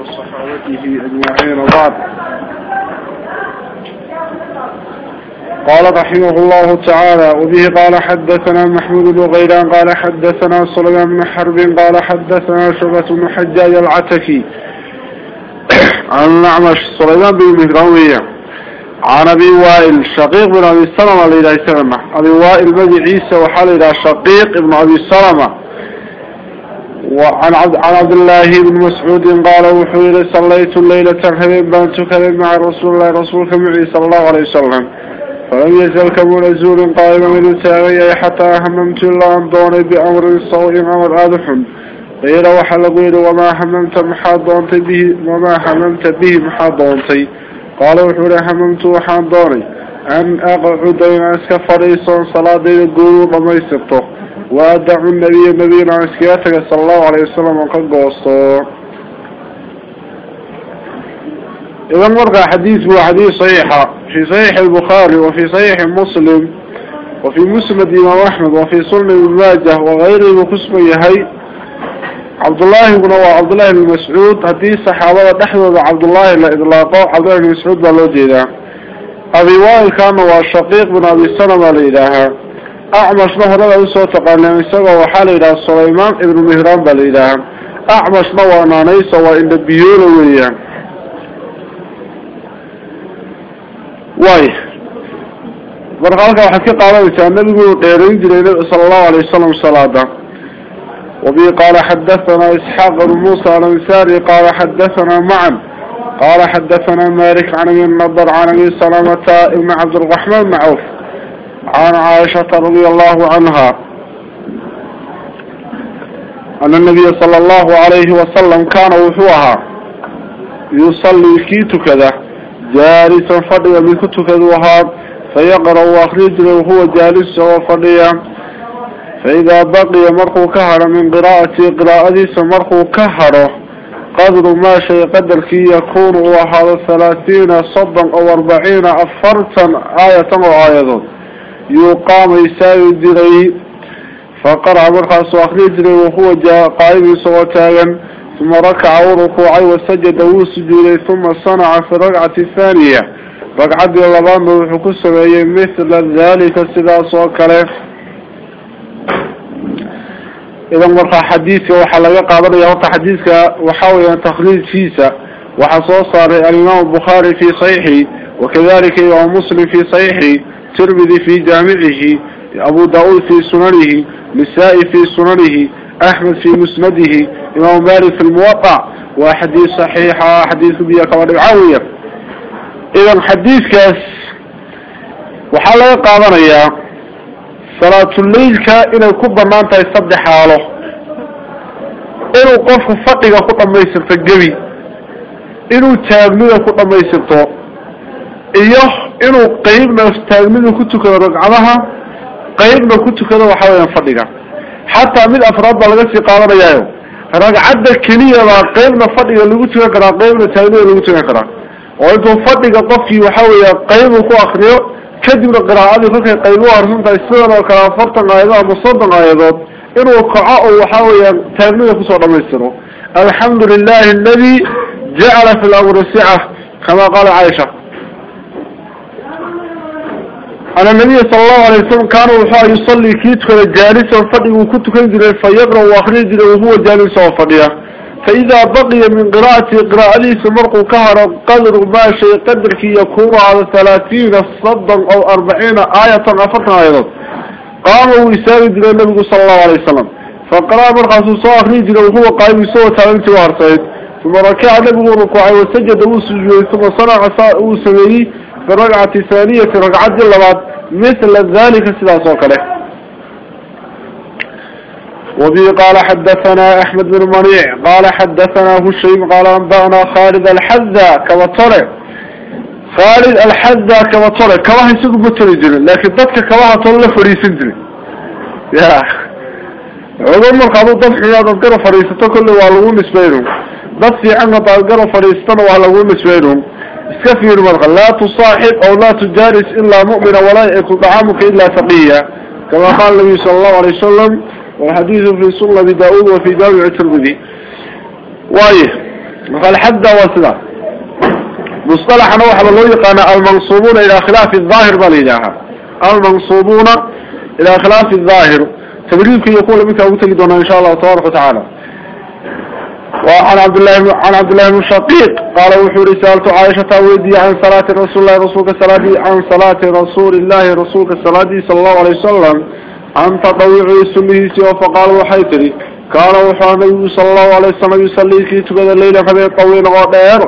وصحابته أجمعين وبعد. قال رحمه الله تعالى وبه قال حدثنا محمود بن غيلان قال حدثنا سليمان بن حرب قال حدثنا شعبة بن حجاج العتكي. عن نعمش سليمان بن مهراوية. عن أبي وائل شقيق بن أبي سلمة لإله سلمة. أبي وائل بن عيسى وحال إلى شقيق بن أبي سلمة. وعن عبد, عن عبد الله بن مسعود قال وحيل صليت الليلة هبين بانتك مع رسول الله رسولك معي صلى الله عليه وسلم. فلم يزل كمون زور قائما من تاغي حتى هممت الله أن دوني بأمر صوء أمر آدح غير وحل قيل وما هممت محاد به وما هممت به محاد دونتي قال وحول هممت وحان دوني أن أقعد أسك فريسا صلاة دين القلوب وما يسبته وأدعو النبي النبي عسكياتك صلى الله عليه وسلم وقد قوصته إذا مرقى حديث هو حديث صحيحة في صحيح البخاري وفي صحيح مسلم وفي مسند إمام أحمد وفي سنة ابن ماجه وغيره وقسم يهي. عبد الله بن عبد الله بن مسعود حديث صحابة تحدث عبد الله إطلاقه عبد الله بن مسعود بالوجيدا أبي وائل كان وشقيق بن أبي سلمة لإلهة أعمش رضا أسوة تقال نسوة وحال إلى سليمان ابن مهران بالإلهة أعمش له ونانيس وإن البيول وياه واي. مرقالك وحكي قال النبي قيرين جرين صلى الله عليه وسلم صلاة. وبي قال حدثنا إسحاق بن موسى الأنساري قال حدثنا معا قال حدثنا مالك عن ابن النضر عن سلامة ابن عبد الرحمن معوف. عن عائشة رضي الله عنها أن النبي صلى الله عليه وسلم كان وحوها يصلي كيت كذا جالسا فضيا من كتك الوهاب فيقرأ وأخرج وهو جالس وفضيا فإذا بقي مرخو كهر من قراءة قراءة مرخو كهر قدر ما شيء قدر كي يكون وهذا ثلاثين صدا أو أربعين أفرتا آية وآية. يقام يساوي ديري فقرأ مرخص وأخرج له وهو جاء قائم صوتايا ثم ركع وركوعي وسجد وسجد ثم صنع في الركعة الثانية. ركعة اللبان وحكو السمعي مثل ذلك السلاس وكله إذا مرقى حديثك وحلقة قادر يوقع حديثك وحاول أن تخليل فيسا وحصوص الإمام البخاري في صحيحه وكذلك إمام مسلم في صحيحه. ترمذي في جامعه أبو داود في سننه نسائي في سننه أحمد في مسنده إمام مالك في الموقع وحديث صحيحة حديث بيا كمان عاوية. إذا حديث كاس. وحالا قادنا يا صلاة الليل كإنه كبا ما أنت يصدح حاله. إنه قف فقه خطا ما يصير في الجبي إنه تاغمية خطا ما يصير طو إياه إنه قيبنا تاغمية كتك رقعها قيبنا كتك وحالا ينفضيها حتى من أفراد بلغة قادنا يا ragcadda keliya baa qeybna fadhiga lagu tukan karaa qeybna taagniga lagu tukan karaa oo intuu fadhiga qofkii waxa weeya qeybu ku akriyo kadibna qiraacadii kolkay qayb u arsan tahay sidan oo kale afartan aayadood ama soddon aayadood inuu kaco oo waxa weeya taagniga kusoo dhamaystiro alxamdu lilahi aladi jacala fi lamri sica kama qaala caaisha أن النبي صلى الله عليه وسلم كان وحا يصلي كيتك جالسا فدي وكنت كنجر فيقرأ وأخرج وهو جالس وفديا. فإذا بقي من قراءة قراءة سمرق كهر قدر ما شيء قدر كي يكون على ثلاثين صدا أو أربعين آية أفرنا أيضا. قام ويساوي إلى النبي صلى الله عليه وسلم. فقرأ مرقص صلى أخرج وهو قائم يسوى تعلمت وارسيد ثم ركع النبي وركوعي وسجد وسجد ثم صنع وسويه. في الرقعة الثانية في رقعة اللبات مثل ذلك سلاس وكله وبي قال حدثنا أحمد بن منيع قال حدثنا هشيم قال أنبأنا خالد الحذا كوطرع خالد الحذا كوطرع كواها يسوق بطريجر لكن ضدك كواها طلع فريسندري يا عظم مرقبو ضد حياد القرى فريسته كل والغون نسبينهم ضد في عنا القرى فريستان والغون نسبينهم كثير مرقى لا تصاحب أو لا تجالس إلا مؤمنا ولا يأكل طعامك إلا ثقيا كما قال النبي صلى الله عليه وسلم والحديث في سنة بداود وفي جامع الترمذي. وايه؟ قال حد وسدا مصطلح نوح الله يقال المنصوبون إلى خلاف الظاهر بالإلهة المنصوبون إلى خلاف الظاهر. تبريك يقول منك أبو تجدون إن شاء الله تبارك وتعالى. وعن عبد الله عن عبد الله بن شقيق. قال وحور رسالة عائشة ودي عن صلاة رسول الله رسولك صلاة عن صلاة رسول الله رسولك صلاة صلى الله عليه وسلم. عن تطويع سنه سوى فقال وحيتري كان وحى النبي صلى الله عليه وسلم يصلي في تبد الليل فبين طويل غدير.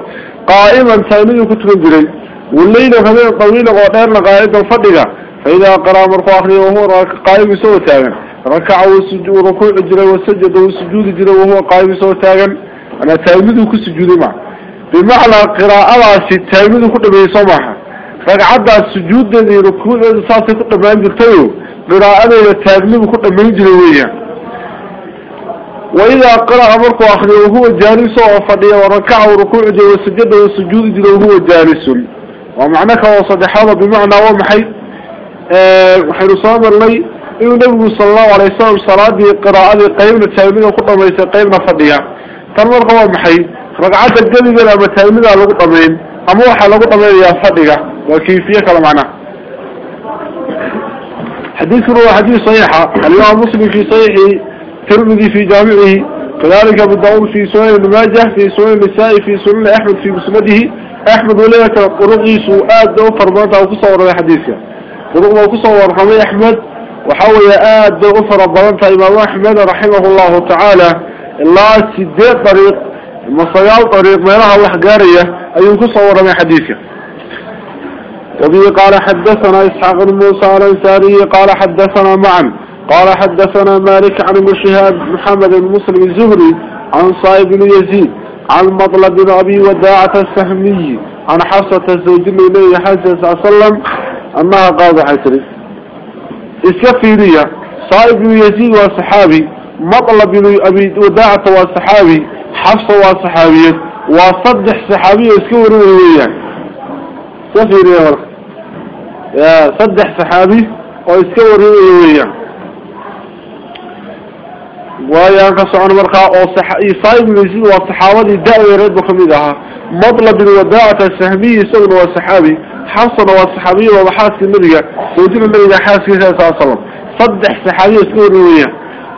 قائما تايمي كتب جري. والليل فبين طويل غدير قائدا فدغا فإذا قرأ مرفوع وهو قائم سوى تاغن ركع وسجود ركوع جري وسجد وسجود جري وهو قائم سوى تاغن أنا تايمي كسجود معه بمعنى قراءة تايمي كتب يسمعها ركعة السجود ذي ركوع ساسي كتب ما يجرتيه قراءة تايمي كتب ما يجري وإذا قرأ مركو أخذ وهو جالس وفضي وركع وركوع وسجد وسجود وهو جالس. ومعنى كوصدح بمعنى ومحي وحير صامر إنه نبي صلى الله عليه وسلم صلاة قراءة قيمة تايمين وقطة ميسا قيمة فضية تنمر هو محي رقعات الجديد لما تايمين على قطة مين أموحة لقطة مين يا فضية وكيفية كلمعنا حديث روح حديث صحيحة اليوم مسلم في صحيحه ترمذي في جامعه كذلك داود في سنن ابن ماجه في سنن النساء في سنن أحمد في مسنده أحمد وليك طرقي سؤال دو فربانته وكسور حديثه طرق وكسور حمي أحمد وحاول آد دو فربانته إمام أحمد رحمه الله تعالى. الله سيدي طريق مصيال طريق يرى الله قارية أي كسور من حديثه. وبه قال حدثنا إسحاق بن موسى الأنساري قال حدثنا معا قال حدثنا مالك عن شهاب محمد بن مسلم الزهري عن صائب بن يزيد عن مطلب بن أبي وداعة السهمي عن حفصة الزوج النبي حاجة صلى الله عليه وسلم أنها قاضي حسري إسكفيرية صائب بن يزيد وصحابي مطلب بن أبي وداعة وصحابي حفصة وصحابية وصدح صحابية اسكورية سفيرية يا صدح صحابي واسكورية ويان كسعون مرقا أو صح صايب يزيد والصحابة دعوا يرد بخميدها مطلب الوداعة السهمي سغن حصل والصحابي ومحاس النبي. وجب النبي حاسس صلى الله عليه وسلم. صدح صحابي سكور روية.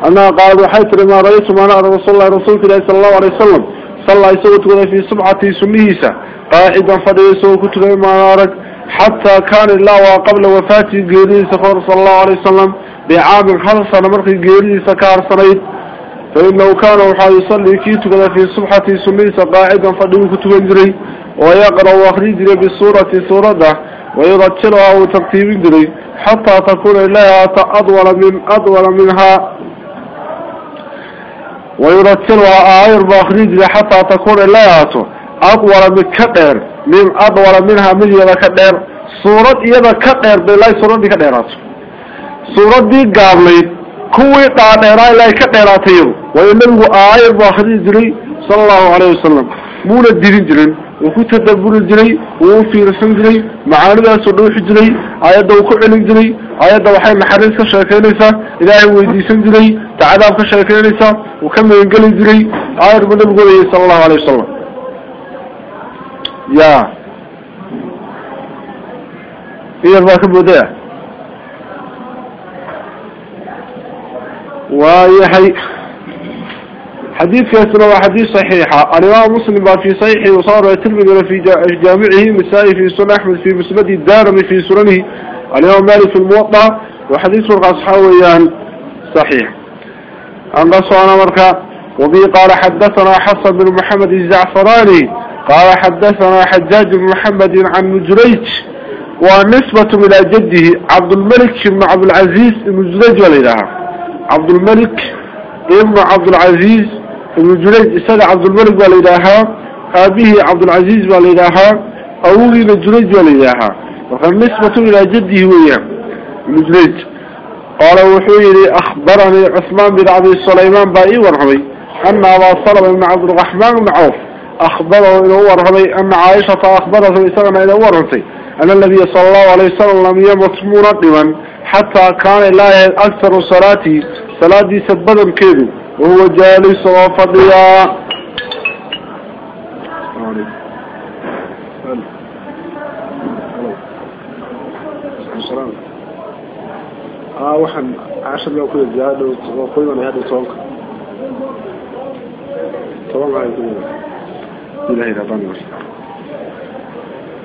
أنا قال حيث ما رأيت ما نرى رسول الله رسول الله صلى الله عليه وسلم. صلى الله عليه وسلم في سبعة سنهيسة قاعدا فديسه كتب ما نارك حتى كان الله وقبل وفاته قيري سفر صلى الله عليه وسلم بعام خلص مرقي قيري سكار صريد فإنه كان وحا يصلي كيتك في الصبحة سميس قاعدا فدوك تنجري ويقرأ وأخرج بالصورة سورة ويرتلها وترتيب جري حتى تكون لها أطول من أطول منها ويرتلها آير بأخرج حتى تكون لها أطول من كدر من أطول منها من يدا كدر صورة يدا كدر بلاي صورة دي كدرات صورة دي قابلين كوي قادرا إلى كدراتيو وإنه آية بأخذ جري صلى الله عليه وسلم مولا الدين جري وكنت تدبر جري وفي رسم جري معاني سدوح جري آيات وكعل جري آيات وحي محرس كشاكينيسا إلهي ويديسن جري تعذاب كشاكينيسا وكم ينقل جري آية من النبي صلى الله عليه وسلم. يا. هي الواكب وداع ويحي حديث كاسنا وحديث صحيحة الإمام مسلم في صحيحه وصار يتلمذ في جامعه مسائي في سنة أحمد في مسند الدارمي في سننه. الإمام مالك في الموطأ وحديث الغصحاويان صحيح. أنقصوا مركا وبي قال حدثنا حسن بن محمد الزعفراني قال حدثنا حجاج بن محمد عن مجريج ونسبة إلى جده عبد الملك بن عبد العزيز بن جريج والإله عبد الملك ابن عبد العزيز ابن جريج إساق عبد الملك والإلهة أبيه عبد العزيز والإلهة أولي بن جريج والإلهة وكان نسبة إلى جده وياه ابن جريج قال وحيري أخبرني عثمان بن عبد سليمان بائي ورهمي أن أبا صلب بن عبد الرحمن بن عوف أخبره إلى ورهمي أن عائشة أخبرته إساقنا إلى ورهمي أن النبي صلى الله عليه وسلم لم يمت مرتبا حتى كان لا أكثر صلاتي صلاتي سبدا كيدو وهو جالس وفضيا. آه وحن عشر لو كل زيادة وقيمة هذا الصوت طبعا معي إلهي ربنا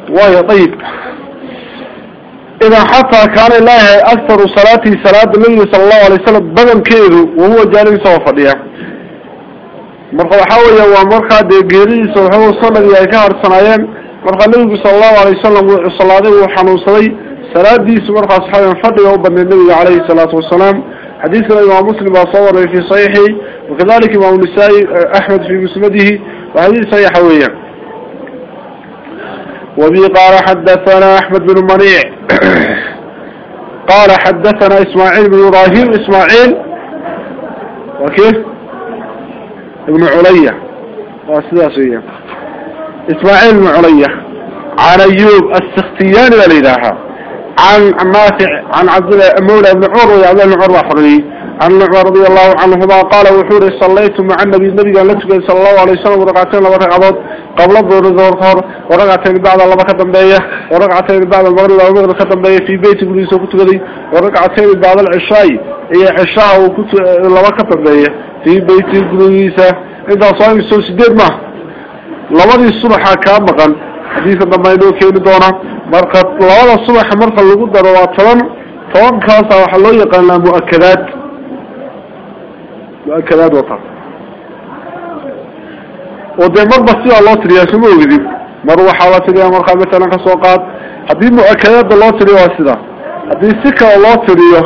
وهي طيب. إذا حتى كان الله أكثر صلاته صلاة منه صلى الله عليه وسلم بدل كيره وهو جانب صوفة ليه مرقى حوية ومرقى دي قيري صلحه صلى الله عليه وسلم مرقى النبي صلى الله عليه وسلم صلى الله عليه وسلم صلاة ديس مرقى صحابي فضي وبن النبي عليه الصلاة والسلام. حديث الإمام مسلم صور في صحيحه وكذلك مع النسائي أحمد في مسلمته وهذه صحيح حوية وبي قال حدثنا أحمد بن منيع. قال حدثنا إسماعيل بن إبراهيم إسماعيل وكيف؟ ابن عليا. إسماعيل بن عليا. عن أيوب السختياني والإلهة عن نافع عن عبد مولى بن عمر وعبد بن عمر حري عن عمر رضي الله عنهما قال وحوري صليت مع النبي. النبي قال لك صلى الله عليه وسلم ورقعتين لما رقعضت قبل الظهر الظهر ورقعتين بعد الله كتم بيه ورقعتين بعد المغرب والمغرب كتم بيه في بيت ابليس وكنت قدي. ورقعتين بعد العشاء. هي عشاء وكنت الله كتم بيه في بيت ابليس إذا صايم السوس دير ما. لماذا الصبح كان مقن حديثا لما يلو كيني دونا. مرقى لماذا الصبح مرقى اللي قدر وطلن طبعا كاسا وحلو يقال مؤكدات. مؤكدات وطن. ودي مربى سيئة الله تريا سمو يجدي مروة حالة تريا مرقى مثلا كسوقات. هذه مؤكدات الله تريا واسدا هذه سكة الله تريا.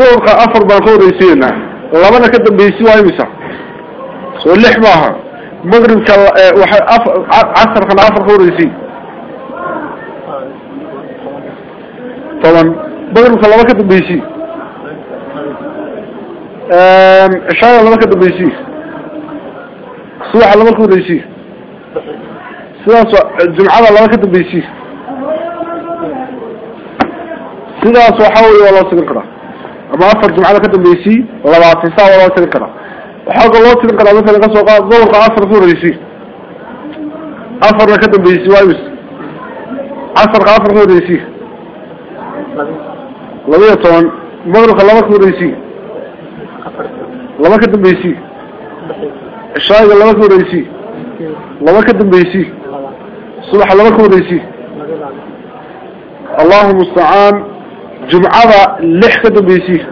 ذوق أفر بانكور يسينا. لماذا كدن بيسي وايمسا واللح معها مغرب كال عصر كان عصر خوريسي طبعا مغرب كان لما كدن بيسي. عشاء لما كدن بيسي صباح لما كدن sidaas jumcada laba ka dambaysiis sidaas waxa wey waa loo sigin karaa ama afar jumcada ka dambaysii labaatan saa waa loo sigin karaa waxaa loo tirin karaa masalan kasoo qaad gobolka afar ku horeysi afarna ka dambaysi waa imis casarka afar ka horeysi لبك الدمبيسي الشاهد لبك الرئيسي لبك الدمبيسي الصبح لبك الرئيسي الله المستعان جمعة لحكة الدمبيسي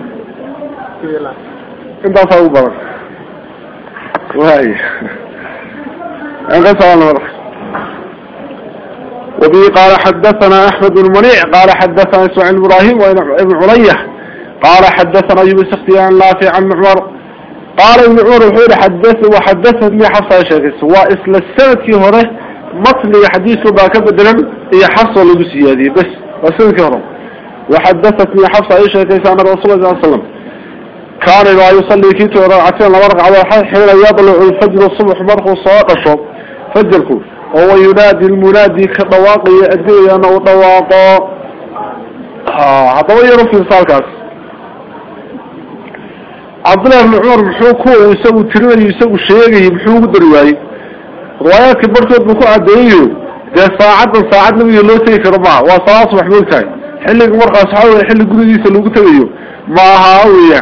انت اصابوا برك وهي انقصوا على المرح وبه قال حدثنا احمد بن المنيع قال حدثنا اسوع إبراهيم وابن عريه قال حدثنا يوسف سختي عن لافي عن عمر قال ابن عمر وحول حدث وحدثني حفصة شاكس واسل السنة في هره مطلي حديثه باك بدلا هي حفصة لبسي هذه. بس وسنة في هره وحدثتني حفصة شاكس عن رسول الله صلى الله عليه وسلم كان لا يصلي كيتو ركعتين لورق على حين يطلع الفجر الصبح مرخو صواق الشوط فجركو وهو ينادي المنادي كطواقي أدري أنه طواقا هذا يرى في صالكاس عبد الله بن عمر محوكو ويسوي ترمي يسوي شيء محوك درواي. روايات كبرتو بكو عديو. ده ساعد ساعد نبي لو سيك ربع وصلاة محمود كاي. حلق مرقى صحابه حلق قردي سلوك تبيو. ما هاوية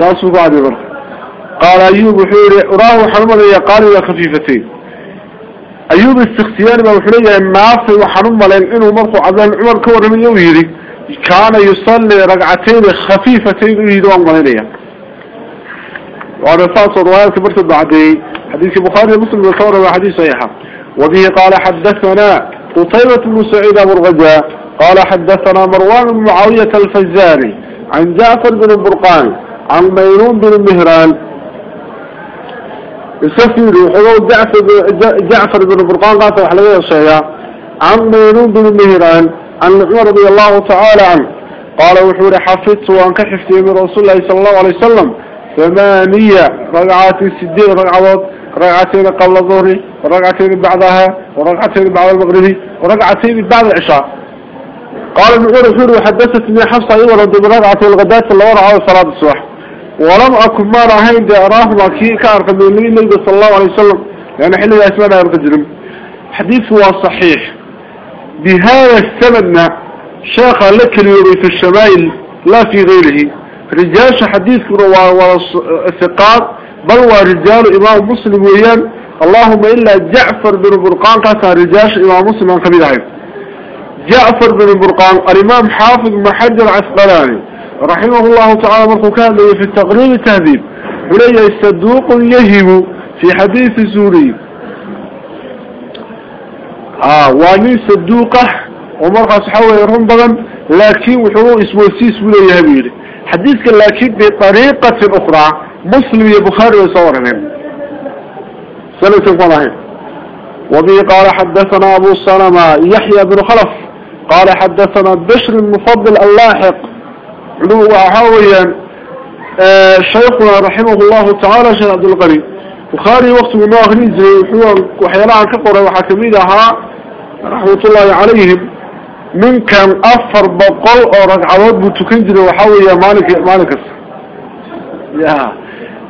تاسو بعد بر قال أيوب حوري راه حرمنا يا قال يا خفيفتين أيوب استختيار ما وحوري النافع وحرم لين إنه مرقو عبدان عمر كور من يوهيري. كان يصلي رقعتين خفيفتين يريدون ملينيا وهذا صاص رواية كبرت بعدي حديث بخاري مسلم وصور وحديث صحيحة وبه قال حدثنا قطيبة بن سعيد أبو الغجاء قال حدثنا مروان بن معاوية الفزاري عن جعفر بن البرقان عن ميمون بن مهران. السفير وحلو جعفر بن برقان قاتل حلقية الشيء عن ميمون بن مهران عن عمر رضي الله تعالى عنه. قال وحور حفظت وانكحفت من رسول الله صلى الله عليه وسلم ثمانية رقعات سدين رقعات رقعتين قبل الظهر ورقعتين بعدها ورقعتين بعد المغرب ورقعتين بعد العشاء. قال ابن عمر وحدثتني حفصة أيضا رضي برقعة الغداة اللي ورعوا صلاة الصبح ولم أكن ما رأيين دي أراهما كي من النبي صلى الله عليه وسلم. لأن حل الأسماء الرجل حديث هو صحيح. بهذا السبب شاخ لك اليوم في الشمائل لا في غيره. رجال حديث والثقات بل ورجال إمام مسلم ويان. اللهم إلا جعفر بن برقان كان رجال إمام مسلم عن كبير جعفر بن برقان الإمام حافظ محجر عسقلاني رحمه الله تعالى مرخو كان في التقريب التهذيب ولي الصدوق يهب في حديث سوري. آه واني صدوقه ومرخى صحوه يرهم بغن لكن وحوه اسمه السيس ولا يهبيري حديثك لكن بطريقة أخرى مسلم يا بخاري ويصور منه سنة فضحين وبه قال حدثنا أبو السلمة يحيى بن خلف قال حدثنا بشر المفضل اللاحق علو وحاويا آه شيخنا رحمه الله تعالى شيخ عبد الغني بخاري وقت من زي وحيانا كقرى وحكميدها رحمة الله عليهم. من كان أفر بقل أو رجع رب تكنجل وحوي يا مالك يا مالك يا.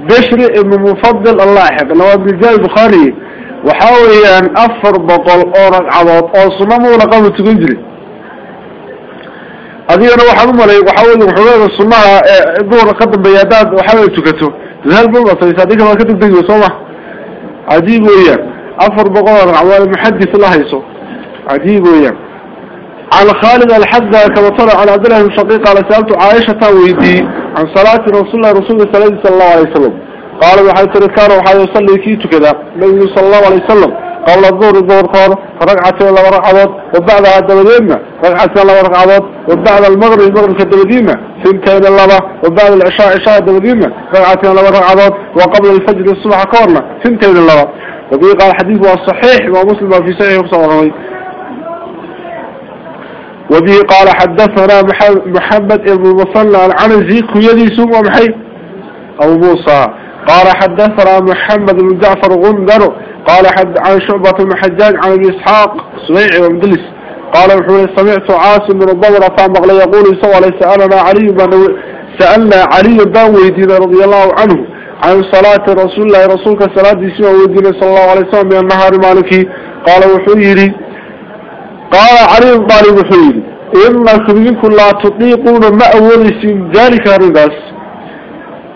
بشر ابن مفضل الله يحفظه لو ابن جاي بخاري وحاول أن أفر بطل اورق عضات أو صمم ولا قام هذه ادي أنا واحد ملي وحاول وحوله الصمها إيه، دور قدم بيادات وحاول تكتو. ذهل بلغة صديقة ما كتب دي وصمح عجيب ويا. أفر بطل اورق عضات محدث الله يصو cajiib weeyaan عن خالد الحذا كما طلع عن عبد الله بن شقيق قال سألت عائشة ويدي عن صلاة رسول الله رسول الله صلى الله عليه وسلم. قال وحي تركان وحي يصلي كيتو كذا النبي صلى الله عليه وسلم. قبل الظهر الظهر قال ركعتين لو ركعات وبعدها الدبديمة ركعتين لو ركعات وبعد المغرب المغرب كالدبديمة سنتين اللبا وبعد العشاء عشاء الدبديمة ركعتين لو ركعات وقبل الفجر الصبح كورنا سنتين اللبا وبه قال حديث صحيح ومسلم في صحيح وصوره وبه قال حدثنا محمد بن المصنع العنزي كيدي سوء محي أو موسى. قال حدثنا محمد بن جعفر غندر. قال حد عن شعبة المحجاج عن ابن إسحاق سميع ومدلس. قال محمد سمعت عاصم بن الضمرة فمغلى يقول سوى سألنا علي بن سألنا علي بن ويدين رضي الله عنه عن صلاة رسول الله رسولك صلاة سوى ويدين صلى الله عليه وسلم من النهار مالكي قال وحيري قال علي بن طالب وحيري إنكم منكم لا تطيقون ما أولي ذلك الرقاس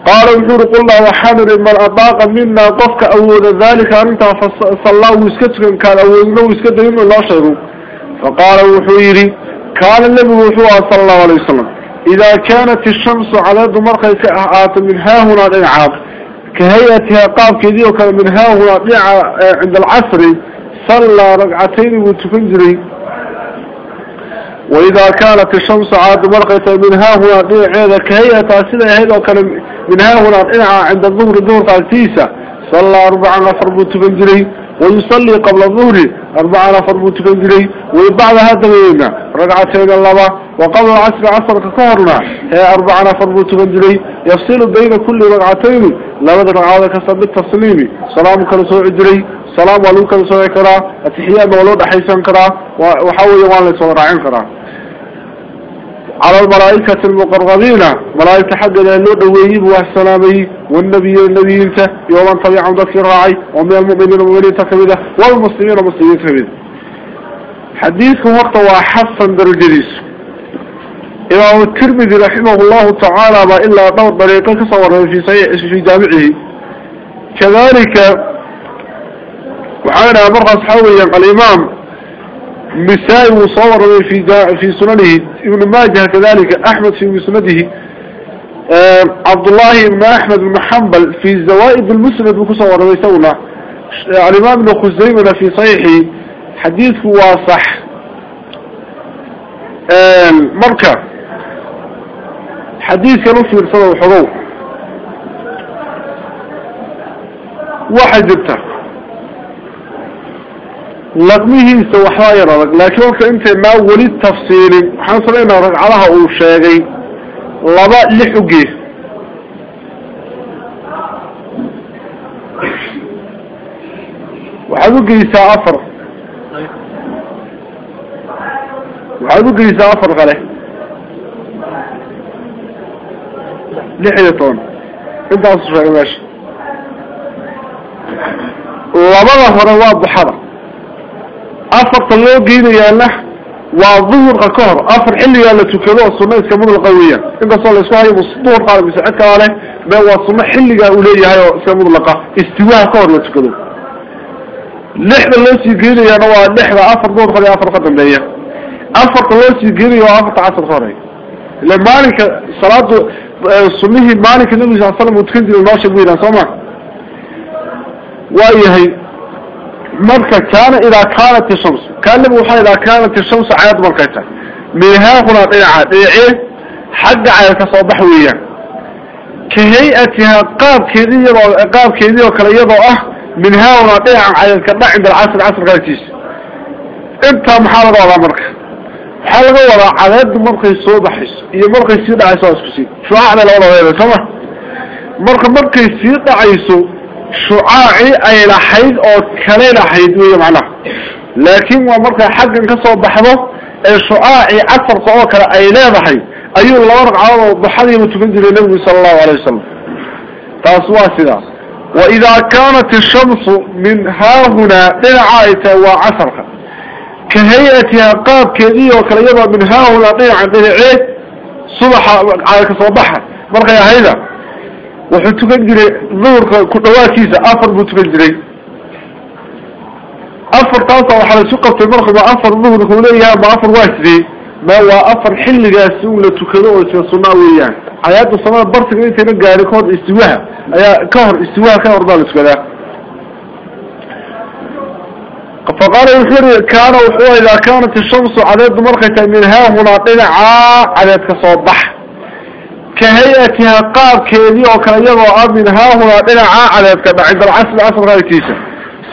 قال وحور قلنا وحامر من أطاق منا قفك أول ذلك أنت فصلاه ويسكتك كان أولنا ويسكتك من الله شيء. فقال وحويري كان النبي وحوه صلى الله عليه وسلم إذا كانت الشمس على دمرقة كأعات من ها هنا الإنعاب كهيئتها قاب كذي وكان من ها هنا عند العصر صلى ركعتين وتفنجري. وإذا كانت الشمس عاد مرقة من ها هنا هذا كهيئة سنة هذا وكان من ها هنا عند الظهر الظهر قالتيسة صلى أربعة نفر متفنجري ويصلي قبل الظهر أربعة نفر متفنجري وبعد هذا مينا ركعتين اللبا وقبل العصر عصر ككهرنا هي أربعة نفر متفنجري يفصل بين كل ركعتين لابد ركعة كسب التسليم سلام كرسوع جري سلام ولو كرسوع كرا التحيات مولود حيسان كرا وحاول يوان لسوى راعين كرا على الملائكة المقربين. ملائكة حق لأنه دويه والسلامي والنبي النبي انت يوم طبيعا ذكي الراعي ومن المؤمنين المؤمنين تكبده والمسلمين المسلمين تكبده حديثكم وقت وحسن درجليس إمام الترمذي رحمه الله تعالى ما إلا دور طريقة كصور في في جامعه. كذلك وعانا مرقص حويا الإمام مسائي مصور في في سننه ابن ماجه كذلك أحمد في مسنده عبد الله بن أحمد بن حنبل في زوائد المسند بكسور ويسونا الإمام ابن خزيمة في صحيحه حديث هو صح مركة. حديث كانوا في رسالة الحضور واحد جبته لقمه سوى حاير لكن وقت انت ما ولد تفصيلي حنصل أنا رقعلها أو شاقي لبا لحقه. وحدو قيسا أفر. وحدو قيسا أفر غلي. لحية طون انت اصر شاقي ماشي labada hore waa duxada afarta loo geynayaana waa duhurka ka hor afar xilligaa la tukado oo sunno iska mudlaqa weeyaan inkastoo laisku hayo duhur qaada mise cid kala leh me waa sunno xilligaa uu leeyahay oo iska mudlaqa istiwaaha ka hor la tukado lixda loo sii geynayaana waa lixda afar duhurka iyo afar ka dambeeya afarta loo sii geynayo waa afarta casar ka horeeya ila marka kaana idaa kaanat ishams kaan nabigu waxaa idaa kaanat ishamsu cayad markay tahay meehaahuna dhinaca dhinacee xagga cayad ka soo bax weeyaan ka hay-atihaa qaabkeedii iyadoo qaabkeedii oo kale iyadoo ah min haahuna dhinaca cayad ka dhac cinda alcasr casrka agtiisa intaa maxaa laga wadaa marka waxaa laga wadaa cadeedu markay soo baxayso iyo markay sii dhacayso waa isku sii shucaacda labada weeda sooma marka markay sii dhacayso شعاعي أي لحيد أو كلي لحيد ويمعنى لكن ومرك حق انكسوا بحضه الشعاعي اثر صعوك أي لحيد ايو الله ورق على بحضي متفندل النبي صلى الله عليه وسلم. تاسواسنا وإذا كانت الشمس من ها هنا دلعائتا وعثرها كهيئتها قاب كذي وكليبها من ها هنا دلعائتا صبحا على كسوا بحض مرك يا هيدا. وحن تقن جري ظهر كنواتيزة أفر بو تقن جري. أفر طاطة وحن سوق في المرخب أفر ظهر كوليا ما أفر واتري ما هو أفر حل جاسو لتكنوه سيصناوي يعني عيات الصناعة برتك إنت نقال كهر استواها كهر استواها كهر دالس كلا فقال الخير كان وحوه إذا كانت الشمس عدد مرخة من ها هنا طلعا عدد كصوبح كهيئتها قاب كيدي وكيضو عبد هاهو لنا عاعلة عند العسل العسل غير كيسا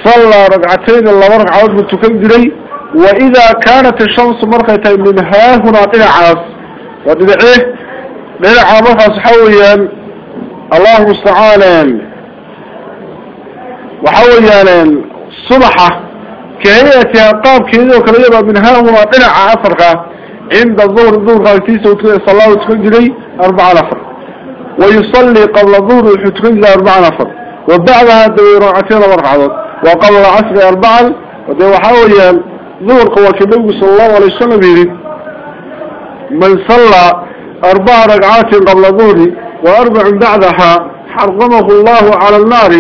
صلى رقعتين الله ورقع عوض متكدري وإذا كانت الشمس مرقيتين من هاهو لنا عاص ودبعيه لنا عامفة صحويا الله مستعالا وحويا لن صلحة كهيئتها قاب كيدي وكيضو عبد هاهو لنا عاصرها عند الظهر الظهر غالتيس صلاة وتخنجري أربعة نفر. ويصلي قبل الظهر وتخنجري أربعة نفر. وبعدها دي رعتين ورقع ذات وقبل العصر أربعة. ودي وحاولي الظهر قوى كبير صلى الله عليه وسلم من صلى أربعة رقعات قبل الظهر وأربع بعدها حرمه الله على النار.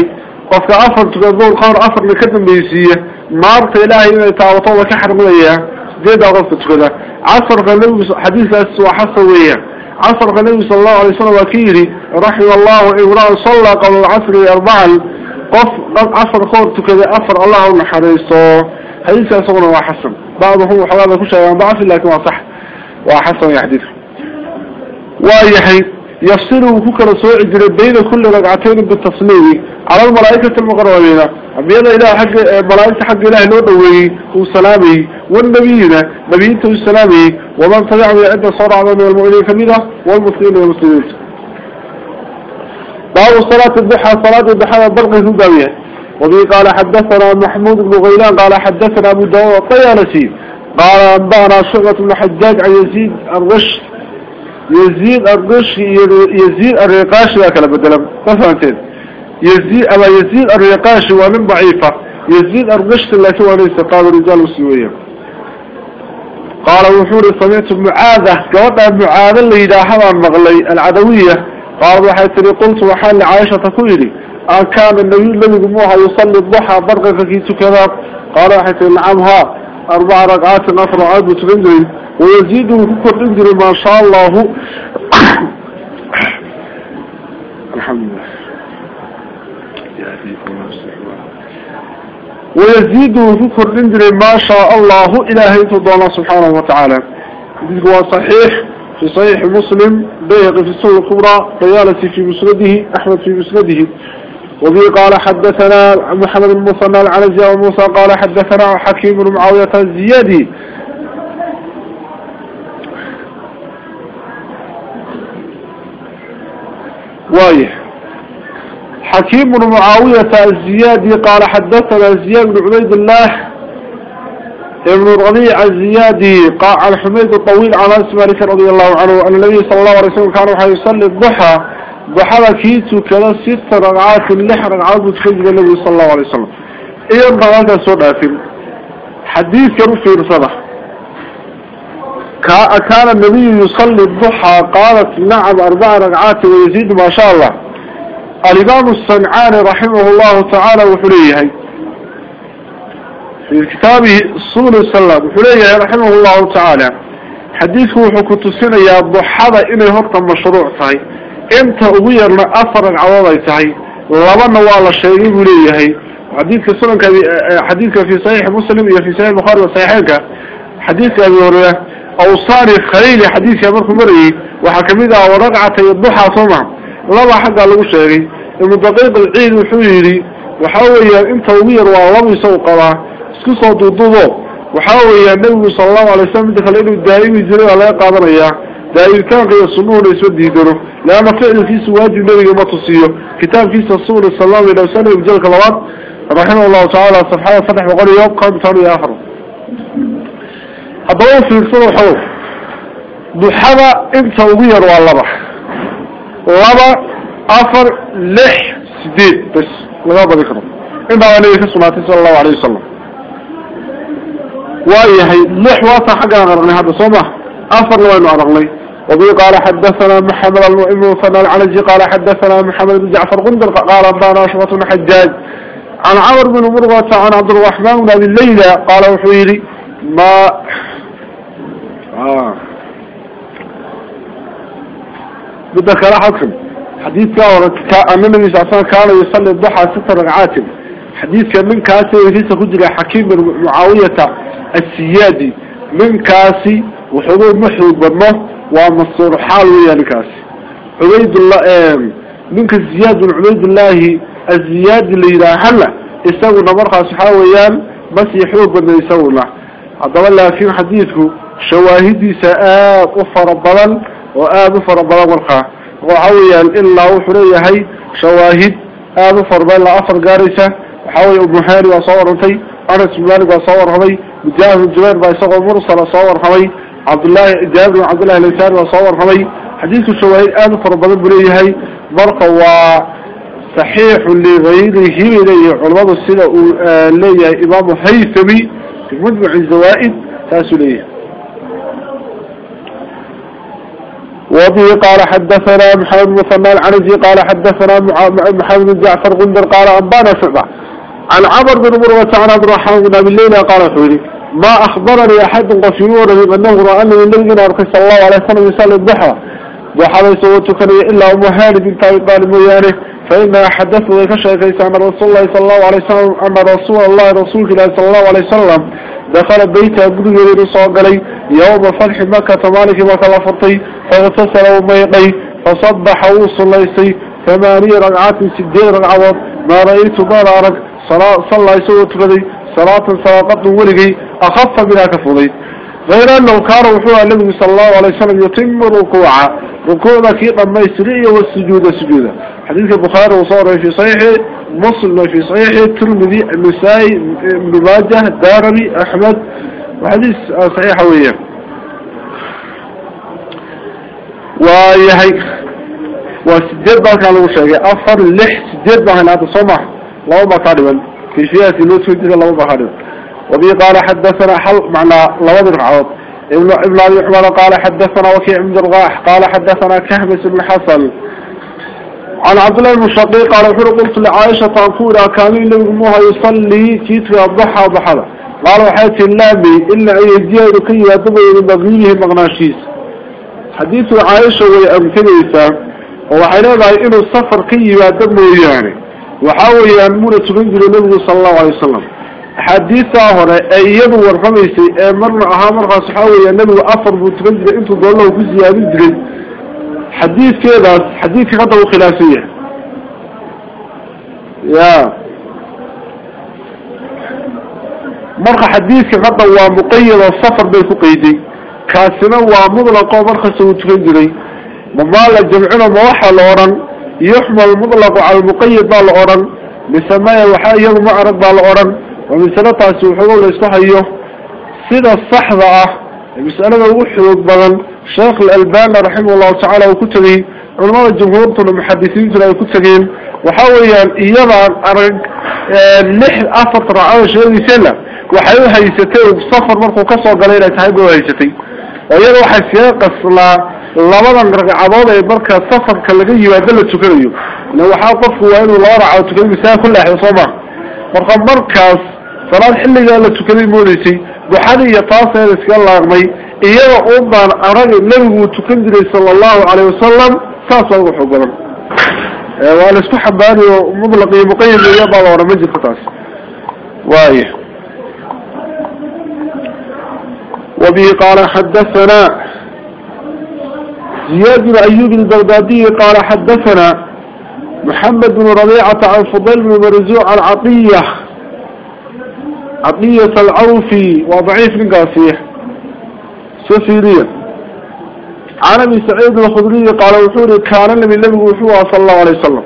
وفي أفر تقول الظهر قار أفر لكتن بيسية. مارت إلهي إذا تعوطوا وكحرم إياه زيد أضافت كذا عصر غنوي حديث وحصوية عصر غنوي صلى الله عليه وسلم وكيري رحم الله إبراه صلى قبل العصر أربعا قف عصر خورت كذا أفر الله ونحريصه حديث أصغر وحسن بعضهم حوالي كشة ينبع في الله كما صح وحسن يحديث يعني ويحيد يفسره كل صوع جل بين كل رجعتين بالتصنيع على الملائكة المقربين. أبينا إلى حق ملائكة حق الله نوره وسلامه والنبينا نبيته وسلامه ومن تبع من صار على من المؤمنين كمينة والمسلمين والمسلمين. بعض الصلاة الضحى صلاة الضحى برقه الدمية وبي قال حدثنا محمود بن غيلان قال حدثنا مدوى طيانسي قال أنبعنا شغة الحجاج عن يزيد الرشد يزيد أرقش يزيد الرقاش يا كلام بدلهم تفهم تين يزيد أبا يزيد الرقاش ومن ضعيفة. يزيد أرقش اللي هو ليس قال رجال سوية قال وحور سمعت معاذة قوضع معاذ اللي إذا حوى المغلي العدوية. قال وحيت لي قلت وحال لعائشة تقولي أن كان النبي الذي قموها يصلي الضحى برغك كيتو كذا قال وحيت لي نعمها أربع ركعات نفر عاد وتغنجري ويزيد كفر انجري ما شاء الله. الحمد لله. ويزيد ذكر الانجري ما شاء الله. إلهي تضانا سبحانه وتعالى. هو صحيح. في صحيح مسلم. بيغ في السنة الكبرى. طيالتي في مسنده. أحمد في مسنده. وبه قال حدثنا محمد المصنى العنزي وموسى قال حدثنا حكيم بن معاوية الزيادي وايه حكيم بن معاوية الزيادي قال حدثنا زياد بن عبيد الله ابن الربيع الزيادي قال عن حميد الطويل عن أنس مالك رضي الله عنه أن النبي صلى الله عليه وسلم كان يصلي الضحى. ضحى كيتو كذا ست ركعات لح ركعات تخرج النبي صلى الله عليه وسلم. إيه بغاك سوء أفل حديث كانوا في رصده كان النبي يصلي الضحى قالت نعم أربع ركعات ويزيد ما شاء الله. الإمام الصنعاني رحمه الله تعالى وحليه في كتابه الصول السلام وحليه رحمه الله تعالى. حديثه وحكوت السنة يا الضحى إني هرطا مشروع تهي. انت أغيرنا أثر العوضي تهي؟ لبنا والله الشيء وليه حديث حديث في صحيح مسلم في صحيح البخاري وصحيحك حديث أبي هريرة أوصاني خليلي حديث يا مركو مرئي وحكميدا ورقعة الضحى صمع لما حقا لغو شاقي المدقيق العيد وحويري وحاوي إنت ومير والله يسوق الله اسكسوا ضدوه وحاوي النبي صلى الله عليه وسلم دخل إنه الدائمي جري على قادرية دائم كان قد يصنوه ليسود ديدره لأن فعل في سواج النبي ما تصيه. كتاب في صلى الله عليه وسلم بجلك الله رحمه الله تعالى صفحة فتح وقال يبقى بتاني آخر. هذا في الصبح ضحى انت وغير والله. لبا أفر لح سديد. بس لغابة ذكره إنه عليه الصلاة صلى الله عليه وسلم. وإيهي لح واسع حقا غرغني هذا صبح أفر لوين أرغلي وبي قال حدثنا محمد المؤمن فنال العنجي قال حدثنا محمد بن جعفر غندر قال أبانا شفة حجاج. عن عمر بن مرغة عن عبد الرحمن بن الليلة قال وحيري ما آه. بدك راحتكم حديث كان النبي صلى الله عليه وسلم كان يصلي الضحى ست ركعات. حديث كان من كاسي ويسا كجري حكيم بن معاوية السيادي. من كاسي وحضور محروق بمه ومصور حال ويا كاسي. عبيد الله منك الزياد بن عبيد الله الزياد اللي إذا هلا. يسوي نمرها صحاويان بس يحوق بنا يسوي له عبد الله في حديثه شواهدي سآب أفر بلل وآب أفر بلل مرخا وعويا إلا وحرية هي شواهد آب أفر بلل أفر قارسة. وحاوي أبو حاري وصور هتي أنس مالك وصور هوي مجاهد الجبير بيصغر مرسل وصور هوي عبد الله جابر عبد الله الإنسان وصور هوي حديث الشواهد آب أفر بلل بليه هي مرخا و صحيح لغيره إليه علماء السنة ليه إمام هيثمي في مجمع الزوائد تاسو ليه وبه قال حدثنا محمد مثنى العنزي قال حدثنا محمد بن جعفر غندر قال أنبانا شعبة. عن عمر بن مروة عن عبد الرحمن بن أبي الليلة قال حولي ما أخبرني أحد قصيرون من أنه رأى أن النبي صلى الله عليه وسلم يصلي الضحى. ضحى ليس وتكني إلا أم هاني بنت أبي طالب ويانه فإن حدثه كشيء أن رسول الله صلى الله عليه وسلم أن رسول الله رسول الله صلى الله عليه وسلم دخل بيت أبو يريد صاقلي يوم فتح مكة مالك مكة لفرطي فاغتسل وميقي فصبح وصليسي ثمانية رقعات سدين رقعات ما رأيت ما رأرك صلى يسوى تفضي صلاة سواقات ولقي. أخف بلا كفضي. غير أنه كان وحوى النبي صلى الله عليه وسلم يتم ركوعا ركوعا كي قم يسرية والسجود سجودا حديث البخاري وصار في صحيح مسلم في صحيح الترمذي النسائي ابن ماجه الدارمي أحمد وحديث صحيح وياه ويهي وسجد بقى كان له شيء أفر لح سجد بقى هذا صمح لو ما في فئة لوتو كده لو ما تقريبا وبي قال حدثنا حل معنا لوضر عوض ابن ابن أبي قال حدثنا وكيع بن الرغاح قال حدثنا كهمس بن حسن عن عبد الله المشقي قال وحر قلت لعائشة تنفورا كان لي يصلي كيت في الضحى ضحى. قال وحياتي اللامي إلا أن يجيه لكي يدبي من بغيه مغناشيس حديث عائشة ويأمكنيسا وحينا ذا إنه السفر كي يدبي يعني. وحاول يأمون تنزل النبي صلى الله عليه وسلم. حديثة هنا أيضا ورحميسي مرنا أها مرة صحاوي النبي أفر بتنزل انتو دولة زيادة جريد حديث كذا حديث غدا وخلافية يا. مرخ حديث غدا ومقيد السفر بيكو قيدي كاسنا ومطلق مرخ سوتفين جري ممالا جمعنا موحى الأوران. يحمل المطلق على المقيد بالأوران بسمايا وحايا معرض بالأوران ومن سنة سوحوه لإصحيه سيدة الصحبة المسألة وحي بغن. الشيخ الألبان رحمه الله تعالى وكتبين علماء الجمهور طلب محدثين تلا وكتبين وحاول يضع أرق نحل آه، أفطر على شهر سنة وحاول هيستين بصفر مرقو كسر قليلة تهيبوا هيستين ويضعوا حسياق الصلاة لابدًا رقع عضالي بركة صفر كالغي وأدلة تكريو. لو حاول قفوا وانو الورع وتكريو سنة كل أحد صمع مرقى مركز صلاة حلقة لتكريو مونيسي بحالي يطاسي رسك الله أغمي إياه أمان أرغي النبي وتكندري صلى الله عليه وسلم ساسوا وحقرا وأنا استحب أنه مبلغ مقيم إياه على ورمج القطاس وايه وبه قال حدثنا زياد العيوب البغدادي قال حدثنا محمد بن ربيعة عن فضل بن مرزوع العطية عطية العوفي وضعيف من قاسيه سفيرية. عن أبي سعيد الخضري قال وحوري كان النبي النبي وحوها صلى الله عليه وسلم.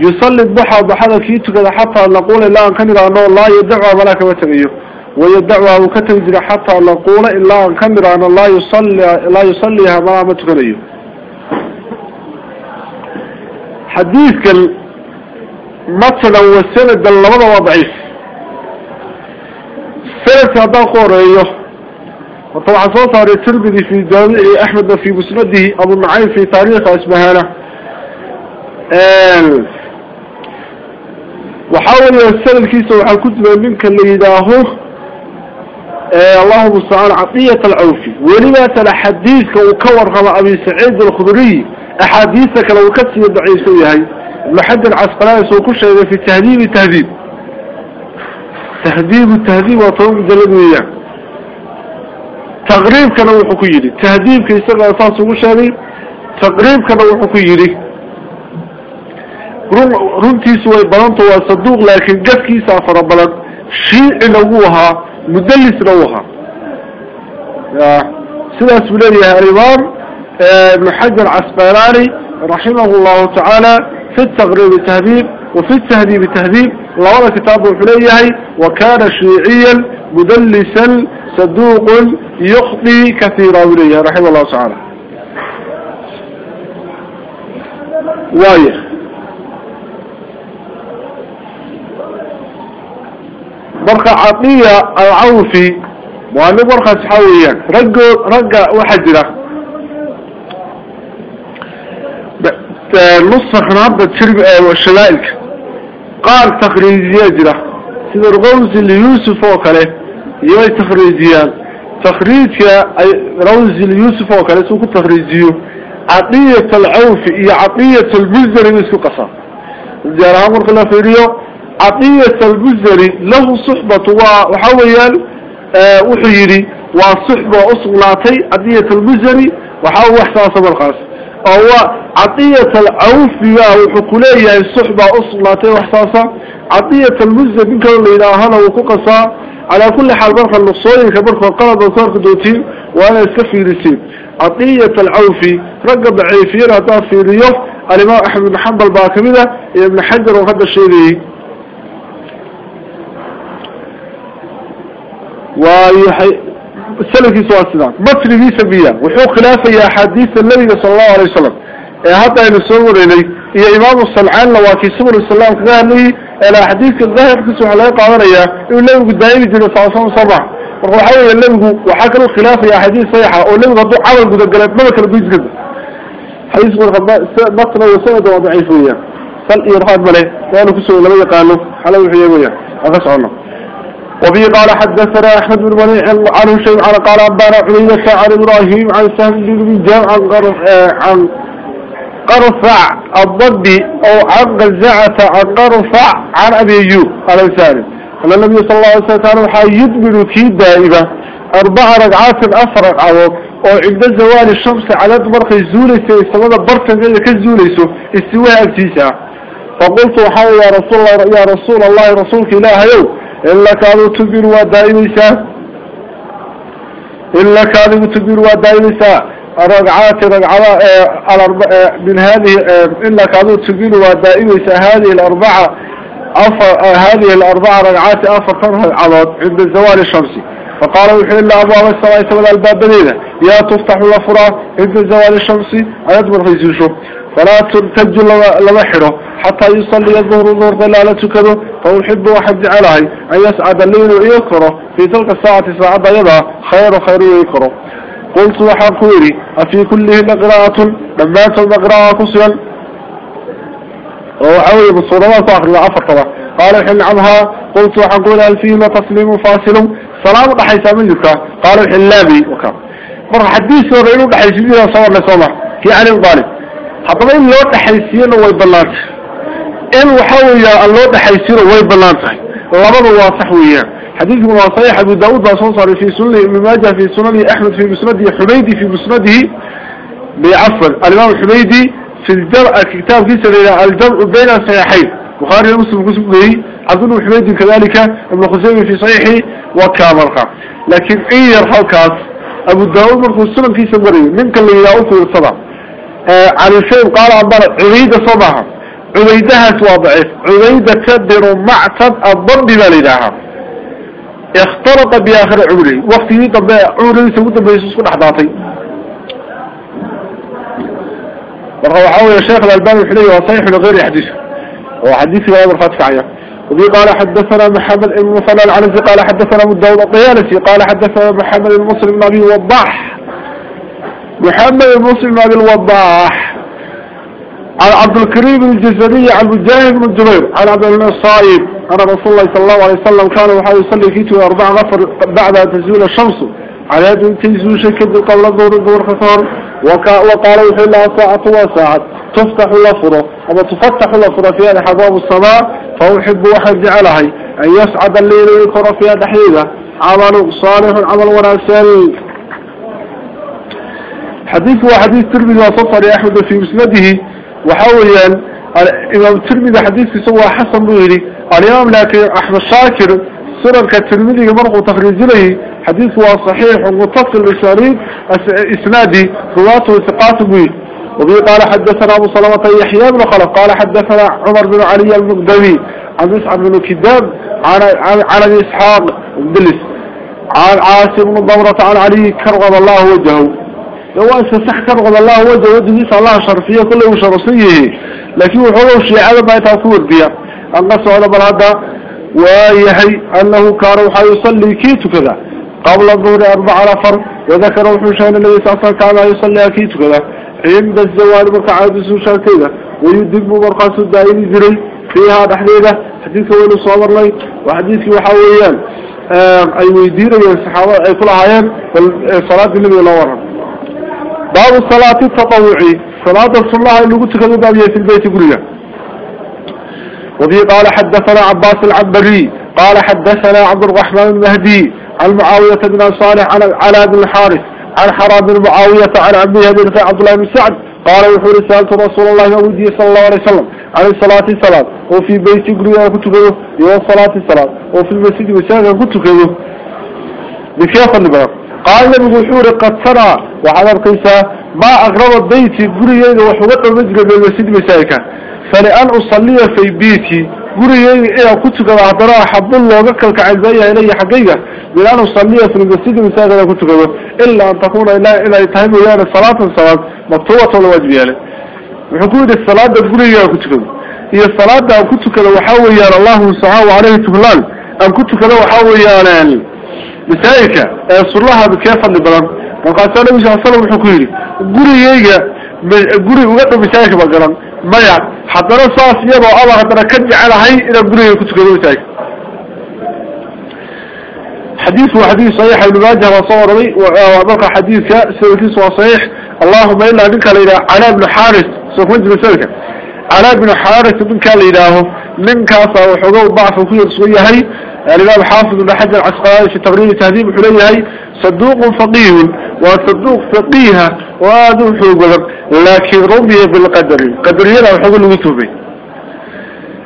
يصلي الضحى ضحى كيتك حتى نقول لا أن كان أنه لا يدعى ملاك وتغيه ويدعى وكتجر حتى نقول إلا أن كان أن الله يصلي لا يصليها ما متغنيه حديث مثلا والسند اللبضة ضعيف سند هذا قرية. وطبعا صوت الترمذي في جامع أحمد في مسنده أبو النعيم في تاريخ اسمهانه وحاول يسأل الكيسة وحال كتب منك اللي يداهو اللهم استعان عطية العوفي ولما تلا حديثك وكور غضا أبي سعيد الخضري أحاديثك لو كتب الضعيف هاي لحد العسقلاني شيء في تهذيب التهذيب. تهذيب التهذيب وطرق جلد وياه تقريب كان وحكيري تهديب كي يسرع أساس وشاري تقريب كان وحكيري رون رون تيسوي بانتو صدوق لكن جت كي سافر بلد شيء لوها مدلس لوها سلاس بلدي هاريوان ابن حجر عسبيراني رحمه الله تعالى في التقريب التهذيب وفي التهذيب التهذيب لولا كتابه في ليهي وكان شيعيا مدلسا صدوق يخطي كثيرا إليه رحمه الله تعالى. وايه برقى عطية العوفي وأنه برقى سحويا رقى رقى وحجرة نص خنابة تشرب والشلائك. قال تخريجية جرة سيدر غوز اللي يوسف وكله يوي تخريجيان تخريج روز اللي يوسف وكله سوق تخريجيو عطية العوفي هي عطية البزري مسكو قصة. جارها مرق الله فيريو عطية البزري له صحبة وحويا آه وحيري. وصحبة أصغلاتي عطية البزري وحاول احساس بالخاص هو عطية العوفي وحكولية الصحبة أصغلاتي واحساسا عطية البزري من اللي إلهانا وكوكسا على كل حال برخة النصوية كبرخة وقلب وصارك دوتين وأنا اسكفي رسيب عطية العوفي رقب عيفير هذا في ريوف الإمام أحمد بن حنبل باكمدة ابن حجر وهذا الشيء ويحي السلفي سؤال سلام. مصر في سبيا وحو خلافة يا حديث النبي صلى الله عليه وسلم. هذا ينصور إلي. يا إمام الصلعان لواكي سمر السلام كذا إلى حديث الظاهر كسو على قادر يا النبي قدائم جل عليه وسلم وحاول النبي وحكى الخلافة يا حديث صحيحة والنبي قد عمل قد قلت ما كان بيجد حديث مصر وسند وضعيفية فالإرهاد مليه قالوا كسو لما يقالوا حلو حيوية أغسع الله وفي قال حدثنا أحمد بن منيع عن شيء على قال أبانا عبيدة عن إبراهيم عن سهل بن جام عن عن قرفع الضبي أو عن قزعة عن قرفع عن أبي أيوب على سالم أن النبي صلى الله عليه وسلم حي يدمن كيد دائبة أربع رقعات أفرق عوض وعند زوال الشمس على مرخ الزوليس السماء بركة زي كالزوليس استواء أبتيسة فقلت وحاول يا رسول الله يا رسول الله رسولك إله يوم. إلا كانوا تدبير ودائمسا إلا كانوا تدبير ودائمسا رقعات من هذه إلا كانوا تدبير ودائمسا هذه الأربعة. أفر هذه الأربعة رقعات أفر فرها العضاد عند الزوال الشمسي. فقال وحي الله أبواب السماء سمد الباب بليلة يا تفتح الأفراد عند الزوال الشمسي. أيضمر في زيوشه فلا تنتج لمحره حتى يصلي الظهر الظهر ضلالة كذا فأحب واحد عليه أن يسعد الليل ويكره. في تلك الساعة ساعة يضع خير خير ويكره قلت وحقوري أفي كله مقراءة لما المقراءة كسيا وحاول بالصورة فاخر العفر طبعا قال حل عنها قلت وحقول هل فيهما تسليم فاصل؟ سلام رح من ذكا قال الحلابي وكام مرة حديث ورئينه رح يسميه صور لسوما في عن الغالب حطبا إن لو تحيسين ويبلانت إن وحاول الله تحيسين ويبلانت لبضا واصحويا حديث من صحيح. أبو داود صار في سنة ابن ماجه في سنن أحمد في مسنده حميدي في مسنده بعفوا الإمام الحميدي في الجمع الكتاب في سنة الجمع بين الصحيحين. بخاري ومسلم قسم به عبد الله حميدي كذلك ابن خزيمة في صحيحه وكامرقة لكن اي الحوكات أبو داود مرخو السنن في سنوري منك اللي في الصلاة على الشيء قال عبارة عبيدة صباحا. عبيدها توضعف عبيدة تدر معتد الضم بمالدها اختلط بآخر عمري. وقت يطبع عمري سوى بيسوس كل أحداثي وهو حاول الشيخ الألباني الحلي وصيح من غير حديث وحديث لا يبرخات فعيا وذي قال حدثنا محمد بن مصنع العنزي قال حدثنا الدولة الطيالسي. قال حدثنا محمد بن مسلم أبي وضاح. محمد بن مسلم أبي الوضاح عبد الكريم الجزري عن مجاهد بن الجبير عن عبد الله الصائب أن رسول الله صلى الله عليه وسلم كان وحاول يصلي فيه أربع غفر بعد تزول الشمس. على يد تزول شكد قبل الظهر الظهر خسار وقال يحيي الله ساعة وساعة تفتح لفرة أما تفتح لفرة في هذا حباب السماء فأحب واحد جعلها. أن يسعد الليل ويقرأ فيها دحيلة عمل صالح عمل وناسل حديث هو حديث ترمذي وصفر أحمد في مسنده. وحاول الإمام الترمذي حديث سوى حسن بغيري اليوم لكن أحمد شاكر سنن كالترمذي مرق تخريج له حديث هو صحيح ومتصل بشريط إسنادي رواته وثقاته به. وبه قال حدثنا أبو صلمة يحيى بن خلف. قال حدثنا عمر بن علي المقدمي. عن مسعد بن كداب عن عن إسحاق بلس عن عاصم بن ضمرة عن علي كرغم الله وجهه. لو أنت صح كرغم الله وجهه وجهه صلى الله شرفية كله شرفيه لكن وحوله الشيعة ما يتأكور بها النص على بلاد ويحي أنه كان وحا يصلي كيت كذا. قبل الظهر أربع نفر وذكر الحسين الذي سأصل كان يصلي كيت كذا. عند الزوال مركعات سوشا كذا. ويدب مرقص الدائم زري فيها تحديدة. حديث وين صور لي. وحديث وحويان أي ويدير الصحابة أي كل عيان. الصلاة اللي ينورها باب الصلاة التطوعي. صلاة الصلاة اللي قلت كذا في البيت قرية وفي قال حدثنا عباس العبري قال حدثنا عبد الرحمن المهدي عن معاوية بن صالح علاء بن الحارث عن حرام بن معاوية عن عبدها بن عبد الله بن سعد قال وحول سألت رسول الله ودي صلى الله عليه وسلم عن الصلاة الصلاة وفي بيت قرية كتبه يوم صلاة الصلاة وفي المسجد مساجد كتبه بكيف النبار قال لم يقول قد ترى وعلى قيسا ما أغرب بيتي قرية وحوط المسجد بالمسجد مساجد فلأن أصلي في بيتي إيه كنت قد أحضرها حب الله وقكل كعزية إلي حقيقة. بلأن أصلي في المسجد مساجد قد إلا أن تكون إلا إلا يتهم يعني صلاة صلاة مطوة ولا واجب يعني وحكود الصلاة كنت قد. هي الصلاة كنت قد وحاول يا الله سبحانه عليه تفلان أن كنت قد وحاول يعني مسايكة صلها بكيف النبلان وقال سأل النبي صلى الله عليه وسلم حكوري قرية قرية وقت مسايكة بقران maya haddana saas iyadoo aba haddana ka jecelahay inaan guriga ku tukado taag حديث وحديث صحيح. ابن ماجه وصورني وبقى حديث سوكيس وصحيح اللهم إلا منك لإله على ابن حارث. سوف نجم سلك على ابن حارث منك لإله منك وحقوق ضعف وكل صغية هي الإمام حافظ بن حجر العسقلاني في تقرير تهذيب حليه هي صدوق فقيه وصدوق فقيه وهذا حقوق لكن رمي بالقدر قدرينا وحقوق الوتوبي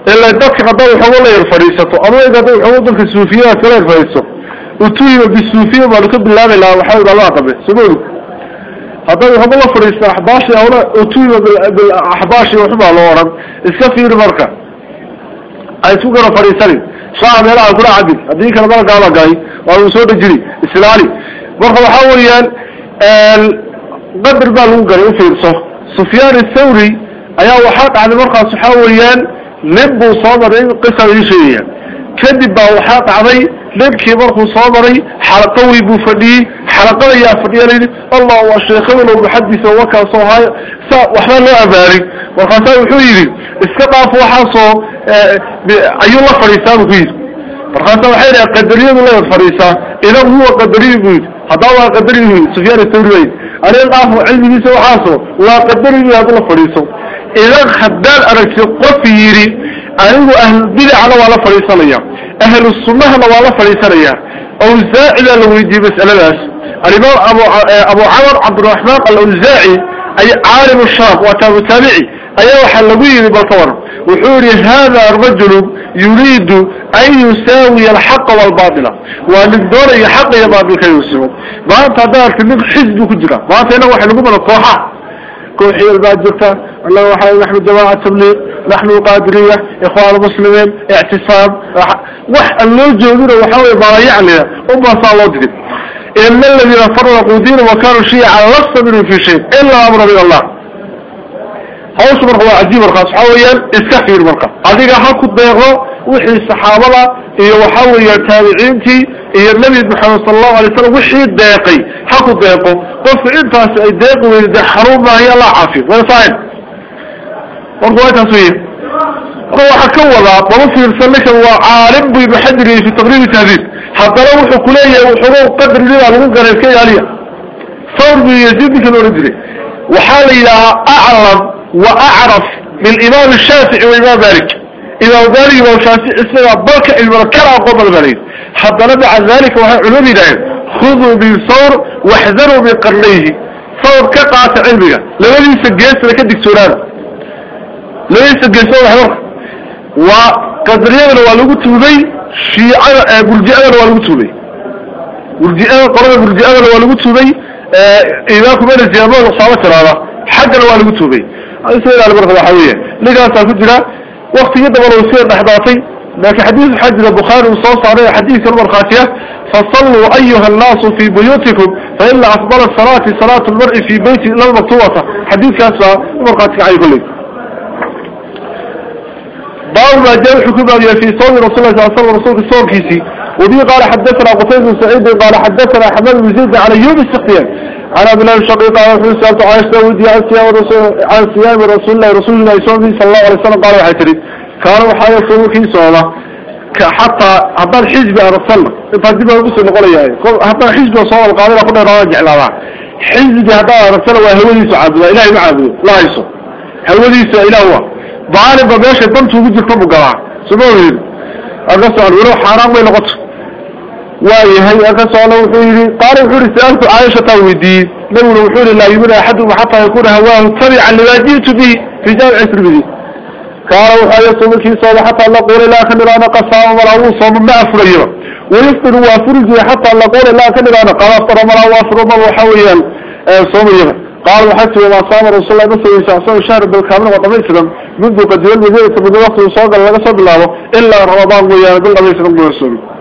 إلا دك قدر حقوق الله الفريسة. أما إذا دك حقوق السوفية كلا الفريسة. وتوي بالسوفية ما لكب بالله لا وحاول الله قبل سبوك هذا حقوق الله فريسة أحباشي أولا وتوي بالأحباشي وحبا الله ورم إسكفير مركة أي سوقنا فريسة صعب يلا أقول عدل هذيك أنا بقى قال جاي صوت الجري إسلالي. مرة حاوليان قدر بالون قال يفيرصه سفيان الثوري waxaa dhacday markaas waxaa weeyaan nin buu soo maray qisa ii sheegaya لين كبره صامري حلقة ويبوفدي حلقة يافدي عليه الله وشيخ من وحد يسواك صو هاي س وحنا لا أبالي وخاصة وحيدي استقى فوحة صو أي الله فريسان فيه فخاصة وحيد قدرية من الله فريسان إذا هو قدرية فيه هذا هو قدرية فيه سفيان التوري أنا أعرف علمي يسوى حاصل لا قدرية هذا الله فريسان إذا خدال أركي قفيري أنه أهل بلي على ولا فريسان أيام أهل السنة هنا والله فريسانية أو الزائل لو يجي مسألة. لاس الإمام أبو, آه، أبو عمر عبد الرحمن قال الزائي أي عالم الشاب وتابع تابعي أي وحلقوي بطور وحوري هذا الرجل يريد أن يساوي الحق والباطلة والدور يحق يا بابي كي ما أنت دارك من حزب كجرة ما أنت هنا وحلقوا من الطوحة. كوحي الباجرتة الله وحيد. نحن جماعة تبليغ نحن قادرية. إخوان المسلمين اعتصاب وح النوجي وذينه وحاوي ضايع لها أبا صلى الله إن الذين فرقوا دين وكانوا شيء على لص منه في شيء. إلا أمر من الله. هو سبحانه عزيز مرقى سبحانه يال إسكفير مرقى. هذه قاحة كتبه وحي الصحابة اي وحو يا تابعين تي إيه النبي محمد صلى الله عليه وسلم وحي الضيقي حق الضيق قف انت اي ضيق ويد ما هي لا عافيه وين صايد ورغوت تصوير روح كولا بابو في الفلك هو عالم بيحضر في تقرير التهذيب. حتى لو حكوليه وحقوق قدر لي لو غريب كي عليا. صور بيزيد كن ورجلي وحالي لا أعلم وأعرف من الإمام الشافعي وإمام مالك. مالك وإمام الشافعي اسمه بلك المركرة قبل المالك حتى نبع ذلك وهي علومي دائم. خذوا صور واحذروا من قرنيه صور كقعة علمية. لما يسجيس لك الدكتوران. لما يسجيس وحضر وقدريا والوغو توبي شيعة برجئة والوغو توبي برجئة قرن برجئة والوغو توبي إذا كمان الزيامة وصابة هذا حقا والوغو توبي سيد على بركة وحوية لقاء ساكتنا وقت يدب الوسير نحضاتي لكن حديث الحج البخاري وصوص عليه حديث المرخاتية فصلوا أيها الناس في بيوتكم فإن أفضل الصلاة صلاة المرء في بيت لا المكتوبة. حديث كاسا المرخاتي عي كله باب ما جاء الحكومة في صوم رسول الله صلى الله عليه وسلم رسول كيسي. وبي قال حدثنا قتيبة بن سعيد قال حدثنا حماد بن زيد على يوم السقيان. عن ابن الشقيق قال في سألت عائشة ودي عن صيام رسول عن صيام رسول الله رسول الله صلى الله عليه وسلم قال وحيتري كانوا وحايا صوموا كي صوما حتى حتى الحزب أرسلنا انت هدي بقى بس نقول اياه حتى الحزب صوم القادر أخذنا راجع لها حزب هذا أرسل وهو يسعد لا إله معه لا يسو هو يسو إله هو. بعالم بباش يطمت وجد كم قراع سمعوا أقصى ولو حرام aka socda وهي أكسوله وحيري قال وحيري سألت عائشة ودي نقول وحيري لا يمنى أحد حتى يكون هواه تبع اللي واجبت به في جامعة المدينة قال وحيري صمك يصاب حتى الله قول الله كان لنا قصام ومرعو صام ما أفريه. ويفتن وافرز حتى الله قول الله كان لنا قصام ومرعو صام وحوية آه، صاميه قال وحيري وما صام رسول الله نصر يشعصان شهر بالكامل وطبع السلام منذ قد يلمي ذلك من الوقت وصاد الله صد الله إلا رمضان ويانا قل الله يسلم ويسلم.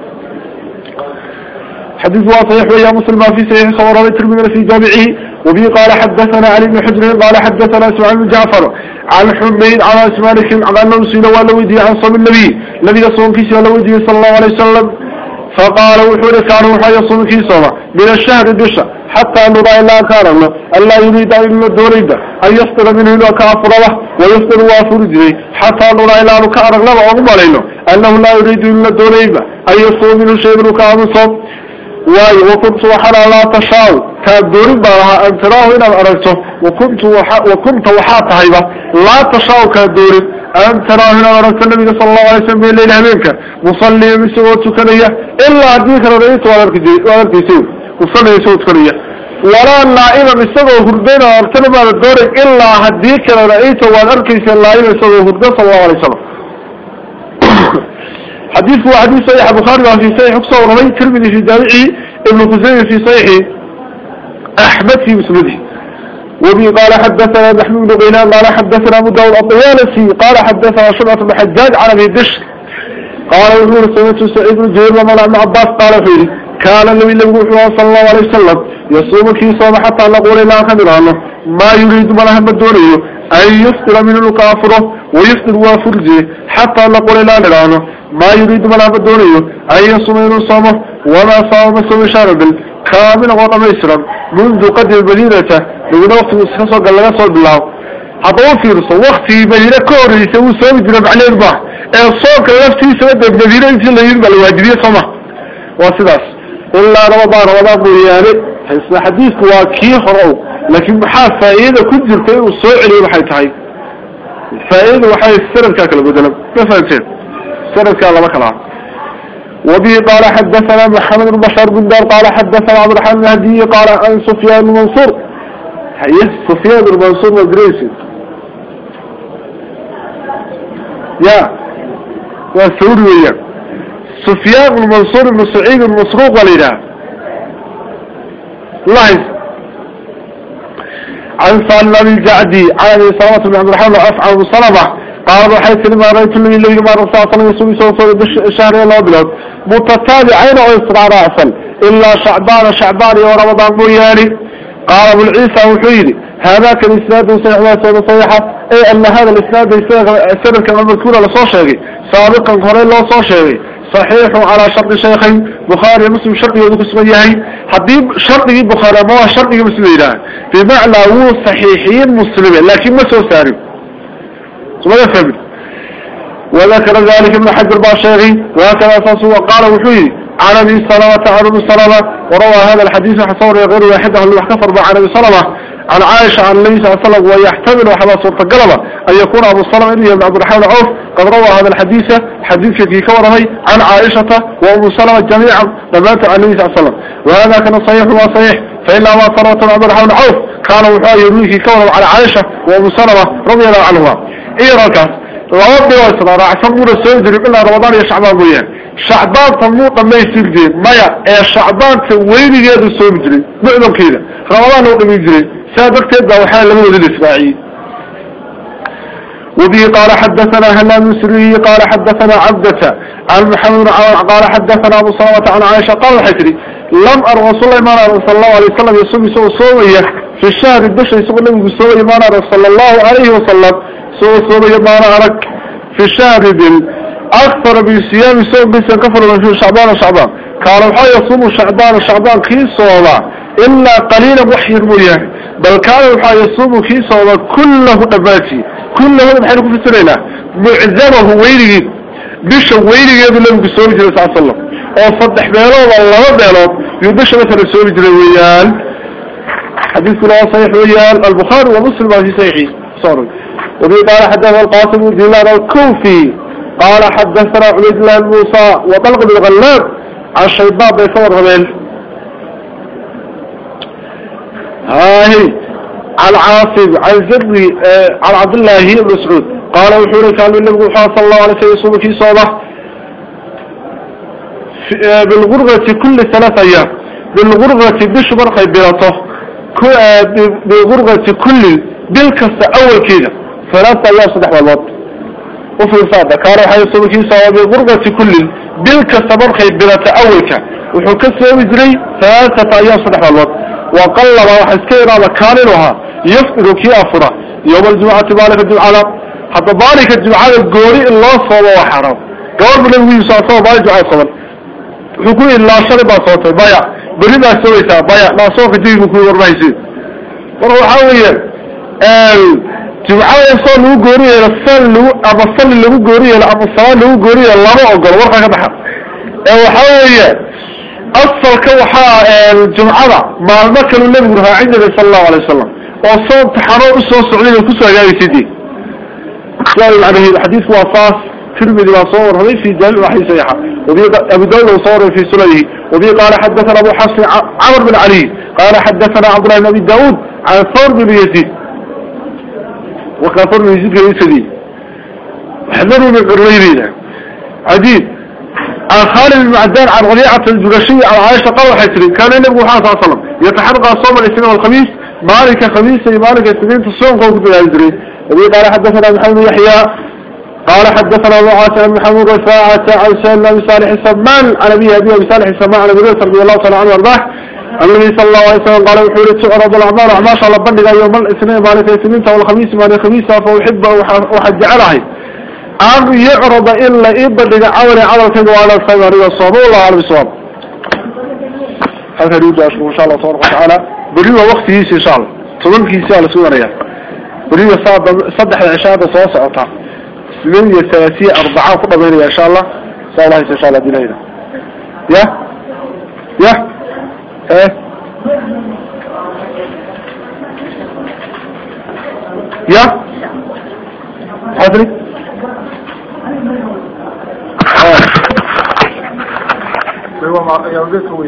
حديث صحيح ويا مسلم في صحيح صور الترمذي في جامعه وبه قال حدثنا علي بن حجر قال حدثنا سعيد بن جعفر عن حميد على اسمانك عن انه سئل ولودي عن صوم النبي الذي يصوم في ولودي صلى الله عليه وسلم فقال وحول كانوا حي يصوم في صوم من الشهر الدشا حتى نرى إلا كان له ألا يريد أن الدوريد أن يفطر منه إلا ويفطر وافر جري حتى نرى إلا كان له أغم علينا أنه لا يريد إلا الدوريد أن يصوم منه شيء من كان صوم. واي وكنت وحنا لا تشاو. كدوري بها أن تراه إن أرجته وكنت وح وكنت وحات هيبة لا تشاو كدوري أن تراه إن أرجت النبي صلى الله عليه وسلم الليل همينك مصلي بسوء كنية إلا أديك رأيت وأرك يسوء مصلي بسوء كنية ولا نائما بسوء هردين أرتنا بعد الدوري إلا هديك وأرك يسوء النائما بسوء هردين صلى الله عليه وسلم. حديث هو حديث صحيح. البخاري وفي صحيح. حكسة ورمي. ترمذي في جامعه ابن خزيمة في صحيح أحمد في مسنده. وبي قال حدثنا محمود بن غيلان قال حدثنا أبو داود الطيالسي قال حدثنا شرعة بن حجاج عن قال يقول سمعت سعيد بن جبير لما ابن عباس قال فيه كان النبي صلى الله عليه وسلم يصوم كي صوم حتى نقول لا خمر عنه. ما يريد ملها مدونيه أن يفطر من الكافره ويفطر وافرجه حتى نقول لا نرانه ما يريد ملها مدونيه أن يصوم من الصومه وما صام صوم شارب كامل وطم يسرم منذ قدر المدينة من وقت مسخصة قال لنا صوت الله هذا فيرس وقتي مدينة كوري يسوي سوي جنب عليه البحر الصوت لفتي سوى بمدينة يسوي يرمى الواجبية صمه واسداس إلا رمضان رمضان حسن حديث واكي خرعو لكن محا فائدة كجر فيه والسوء عليه وحي تحي. فائدة وحي السرد كاكل بدلم ما فهمتين السرد كاكل مكلا وبه قال حدثنا محمد بن بشار بن دار قال حدثنا عبد الرحمن الهدي قال عن سفيان بن منصور. حيه سفيان بن منصور مدريسي يا وسعود ويا. سفيان بن منصور بن سعيد المسروق ولينا لاحظ عن سالم الجعدي عن سلامة بن عبد الرحمن وعف عن قال حيث لما رأيت من الليل ما الله صلى الله عليه وسلم شهر الله بلاد متتابعين وإسرع رأسا إلا شعبان شعبان ورمضان بوياني. قال أبو العيسى وحيري هذا كان إسناد صحيح وسنة صحيحة أي أن هذا الإسناد السنة كان مذكورة لصوشيغي سابقا قرين الله صوشيغي صحيح على شرط شيخين بخاري مسلم شرط يذكر سميهي حديب شرط بخاري ما هو شرط مسلم إله بمعنى هو صحيحين مسلمين لكن ما سوى ساري. ثم يفهم. وذكر ذلك ابن حجر باشيغي وهكذا أساسه وقال وحيي عن أبي سلمة عن أبي سلمة. وروى هذا الحديث حصور غير واحدة اللي كفر عن أبي سلمة عن عائشة عن النبي صلى الله عليه وسلم ويحتمل وحبا صورة قلبة أن يكون أبو الصلاة إليه بن عبد الرحمن عوف قد روى هذا الحديث حديث في كورهي عن عائشة وأبو سلمة جميعا نبات عن النبي صلى الله عليه وسلم. وهذا كان صحيح وصحيح ما صلوة عبد الرحمن عوف كان وحا يروي في كوره على عائشة وأبو سلمة رضي الله عنهما. إيه ركز لابد وصلا راعسان مورا سيدري إلا رمضان يا شعبان بويان شعبان تنموطا ما يصير جري مايا؟ إيه شعبان وين يجي سوي جري معلم كده رمضان هو يجري سابق تبدا وحال لم يولد الاسماعيلي وبه قال حدثنا هلال سري قال حدثنا عبدة عن محمد قال حدثنا أبو صلوة عن عائشة قال الحجري لم أرى رسول الله صلى الله عليه وسلم يصوم سوى سوية في الشهر الدشر يصوم لهم سوى ما صلى الله عليه وسلم سوى سوى ما أرك في الشهر دل أكثر بصيام سوى بس كفر من شعبان وشعبان قال وحا يصوم شعبان وشعبان كي صوى إلا قليلا وحي المريان بل كان وحا يصوم كي صوى كله نباتي كله في السنة معزمه ويلي. بش ويلي يدو لهم بسوري جلس عليه وسلم. وصدح بيلو والله بيلو يدش مثلا سوري جلس ويال حديث كله صحيح ويال البخاري ومسلم في صحيح. صاروا وبي قال حدثنا القاسم بن دينار الكوفي. قال حدثنا عبيد الله الموسى وطلق بن عن شيباب بيصور غبيل هاي عن عاصم عن زبري آه عن عبد الله بن مسعود. قال وحوري كان النبي صلى الله عليه وسلم يصوم في صومه آه بالغرغة كل ثلاثة أيام. بالغرغة بش برقى بيرته آه بالغرغة كل بالكسة أول كده. ثلاثة أيام صدح والوط وفي الفاضة كان وحي يصوم في صومه بالغرغة كل بالكسة برقى بيرته أول كده وحكسه وزري ثلاثة أيام صدح والوط وقلب وحسكير هذا كاملها يفطر كي أفرا. يوم الجمعة بالك الجمعة. حتى بالك الجمعة القوري الله صوى وحرام قول من النبي صلى الله عليه وسلم حكوي الله شرب صوته بايع. بريد سويته بايع. لا صوف جيد مكوي ورميسي وروح حاوية. الجمعة يصول له قوري الصل له أما الصل له قوري أما الصلاة له قوري الله ما أقول. ورقة كبحة وحاوية أصل كوحاء الجمعة مع المكان النبي رها عند صلى الله عليه وسلم. وصوب تحرر أسوى سعودية وكسوى جاي سيدي. سؤال عليه الحديث وصاص ترمذي وصور هذا في جامع وحي سيحة أبو داود وصور في سنده وبي قال حدثنا أبو حسن عمر بن علي. قال حدثنا عبد الله أبي داود عن ثور بن يزيد. وكان ثور بن يزيد كان يسدي حذروا من قريبين عديد عن خالد بن عن غليعة الجرشية عن عائشة قال حيثري كان النبي محمد صلى الله عليه وسلم يتحرق صوم الاثنين والخميس مالك خميس مالك الاثنين تصوم قوم كتب الهجري وبي قال حدثنا محمد يحيى قال حدثنا أبو عاصم محمد رفاعة عن سيدنا أبي صالح السمان عن أبي أبي صالح السمان عن أبي رضي الله تعالى عنه وأرضاه. النبي صلى الله عليه وسلم قال وحوري تعرض الأعمال ما شاء الله بندق يوم الاثنين مالك الاثنين والخميس مالك الخميس فأحب وحد جعلها أن يعرض إلا إبدق عوري على كذا وعلى الخير والصواب والله على الصواب هذا يريد أشكر إن شاء الله تبارك وتعالى. بريوة وقت يسي إن شاء الله كيسي على سورة ريال بريوة صدح العشاء بصوص أعطاه سنين الثلاثية أربعة فضل بيني إن شاء الله. صلى الله إن شاء الله دينينا يا؟ يا؟ إيه؟ يا؟ حضري 哎，谁帮忙？哎，要跟服务。